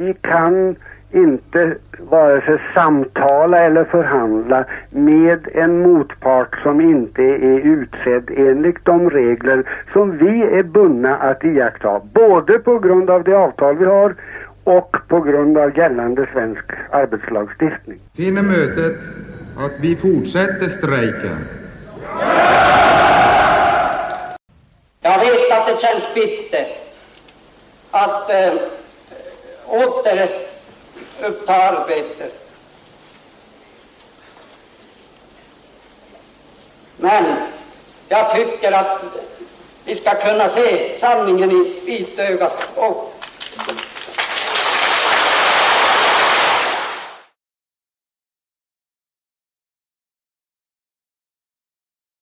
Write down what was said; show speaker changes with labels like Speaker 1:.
Speaker 1: vi kan inte vare sig samtala eller förhandla med en motpart som inte är utsedd enligt de regler som vi är bundna att iaktta. Både på grund av det avtal vi har och på grund av gällande svensk arbetslagstiftning.
Speaker 2: Finner mötet att vi fortsätter strejken?
Speaker 3: Jag vet att det känns bittert att äh, återuppta arbetet. Men jag tycker att vi ska kunna se sanningen i vitögat och